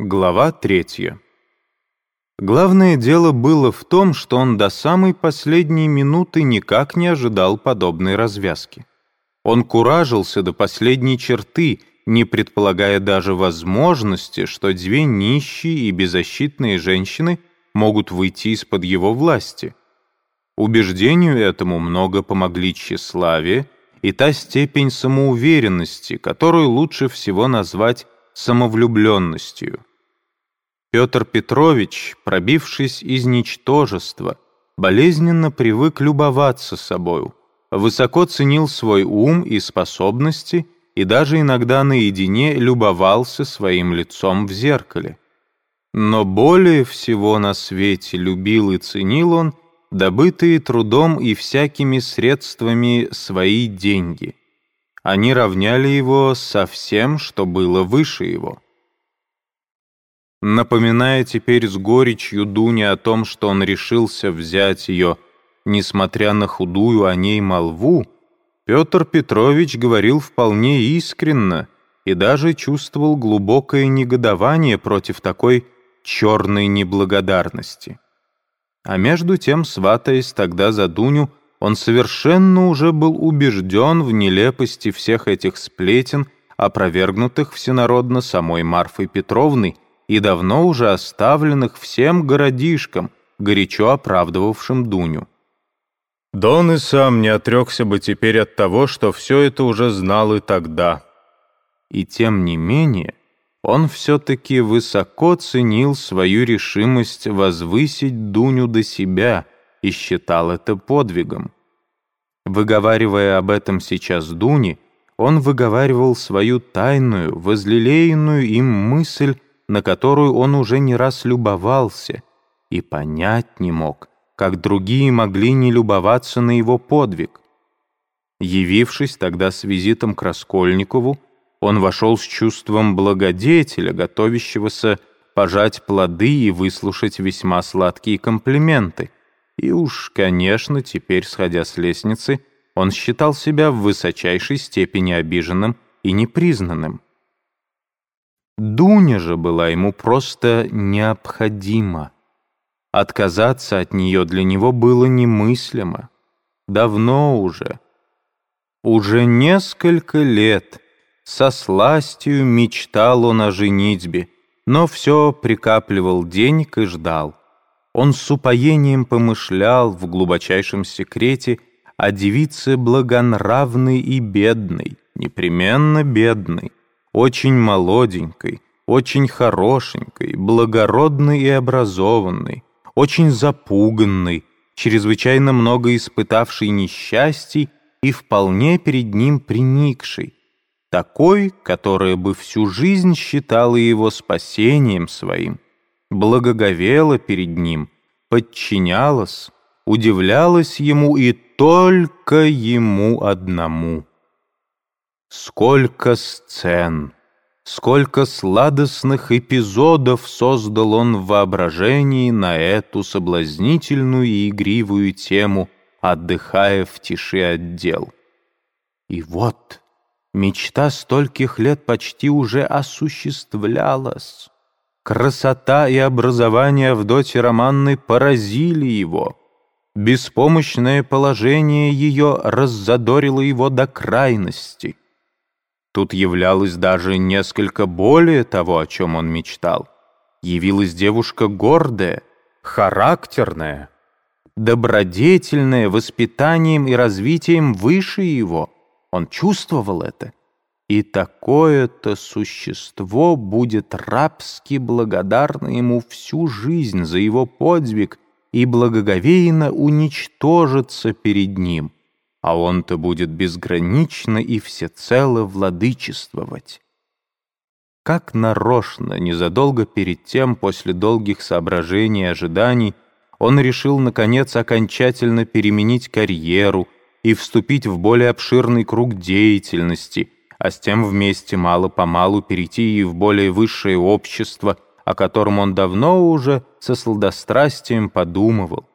Глава третья. Главное дело было в том, что он до самой последней минуты никак не ожидал подобной развязки. Он куражился до последней черты, не предполагая даже возможности, что две нищие и беззащитные женщины могут выйти из-под его власти. Убеждению этому много помогли тщеславие и та степень самоуверенности, которую лучше всего назвать самовлюбленностью. Петр Петрович, пробившись из ничтожества, болезненно привык любоваться собою, высоко ценил свой ум и способности и даже иногда наедине любовался своим лицом в зеркале. Но более всего на свете любил и ценил он добытые трудом и всякими средствами свои деньги — они равняли его со всем, что было выше его. Напоминая теперь с горечью Дуне о том, что он решился взять ее, несмотря на худую о ней молву, Петр Петрович говорил вполне искренно и даже чувствовал глубокое негодование против такой черной неблагодарности. А между тем, сватаясь тогда за Дуню, он совершенно уже был убежден в нелепости всех этих сплетен, опровергнутых всенародно самой Марфой Петровной и давно уже оставленных всем городишкам, горячо оправдывавшим Дуню. Да он и сам не отрекся бы теперь от того, что все это уже знал и тогда. И тем не менее, он все-таки высоко ценил свою решимость возвысить Дуню до себя — и считал это подвигом. Выговаривая об этом сейчас Дуне, он выговаривал свою тайную, возлелеянную им мысль, на которую он уже не раз любовался, и понять не мог, как другие могли не любоваться на его подвиг. Явившись тогда с визитом к Раскольникову, он вошел с чувством благодетеля, готовящегося пожать плоды и выслушать весьма сладкие комплименты — и уж, конечно, теперь, сходя с лестницы, он считал себя в высочайшей степени обиженным и непризнанным. Дуня же была ему просто необходима. Отказаться от нее для него было немыслимо. Давно уже. Уже несколько лет со сластью мечтал он о женитьбе, но все прикапливал денег и ждал. Он с упоением помышлял в глубочайшем секрете о девице благонравной и бедной, непременно бедной, очень молоденькой, очень хорошенькой, благородной и образованной, очень запуганной, чрезвычайно много испытавшей несчастий и вполне перед ним приникшей, такой, которая бы всю жизнь считала его спасением своим, благоговела перед ним, подчинялась, удивлялась ему и только ему одному. Сколько сцен, сколько сладостных эпизодов создал он в воображении на эту соблазнительную и игривую тему, отдыхая в тиши отдел. И вот мечта стольких лет почти уже осуществлялась. Красота и образование Авдотьи Романны поразили его. Беспомощное положение ее раззадорило его до крайности. Тут являлось даже несколько более того, о чем он мечтал. Явилась девушка гордая, характерная, добродетельная, воспитанием и развитием выше его. Он чувствовал это — и такое-то существо будет рабски благодарно ему всю жизнь за его подвиг и благоговейно уничтожится перед ним, а он-то будет безгранично и всецело владычествовать. Как нарочно, незадолго перед тем, после долгих соображений и ожиданий, он решил, наконец, окончательно переменить карьеру и вступить в более обширный круг деятельности — а с тем вместе мало-помалу перейти и в более высшее общество, о котором он давно уже со сладострастием подумывал.